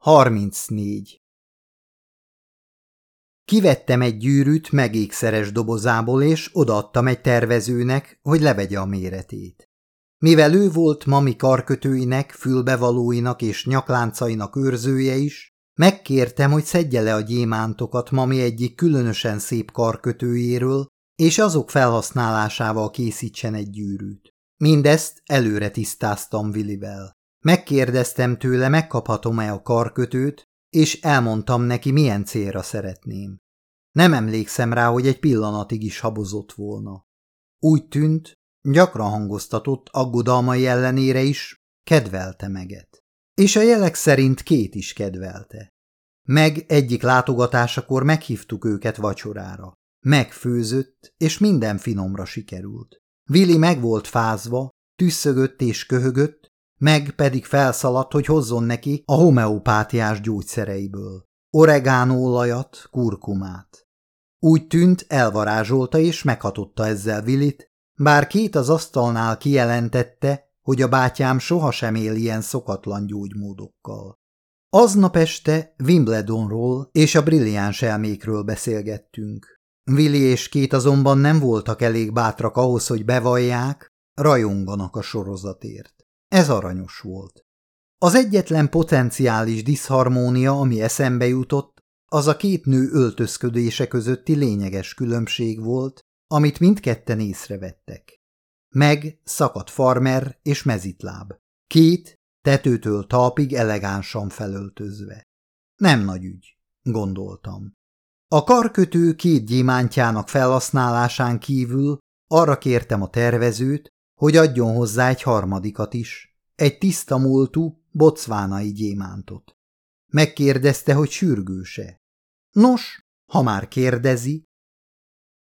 34. Kivettem egy gyűrűt megékszeres dobozából, és odaadtam egy tervezőnek, hogy levegye a méretét. Mivel ő volt mami karkötőinek, fülbevalóinak és nyakláncainak őrzője is, megkértem, hogy szedje le a gyémántokat mami egyik különösen szép karkötőjéről, és azok felhasználásával készítsen egy gyűrűt. Mindezt előre tisztáztam Willivel. Megkérdeztem tőle, megkaphatom-e a karkötőt, és elmondtam neki, milyen célra szeretném. Nem emlékszem rá, hogy egy pillanatig is habozott volna. Úgy tűnt, gyakran hangoztatott aggodalmai ellenére is, kedvelte meget. És a jelek szerint két is kedvelte. Meg egyik látogatásakor meghívtuk őket vacsorára. Megfőzött, és minden finomra sikerült. Vili meg volt fázva, tüsszögött és köhögött, meg pedig felszaladt, hogy hozzon neki a homeopátiás gyógyszereiből. Oregánóolajat, kurkumát. Úgy tűnt, elvarázsolta és meghatotta ezzel Vilit, bár két az asztalnál kijelentette, hogy a bátyám sohasem él ilyen szokatlan gyógymódokkal. Aznap este Wimbledonról és a brilliáns elmékről beszélgettünk. Willi és két azonban nem voltak elég bátrak ahhoz, hogy bevallják, rajonganak a sorozatért. Ez aranyos volt. Az egyetlen potenciális diszharmónia, ami eszembe jutott, az a két nő öltözködése közötti lényeges különbség volt, amit mindketten észrevettek. Meg szakadt farmer és mezitláb. Két tetőtől talpig elegánsan felöltözve. Nem nagy ügy, gondoltam. A karkötő két gyémántjának felhasználásán kívül arra kértem a tervezőt, hogy adjon hozzá egy harmadikat is, egy tiszta múltú, bocvánai gyémántot. Megkérdezte, hogy sürgőse. Nos, ha már kérdezi,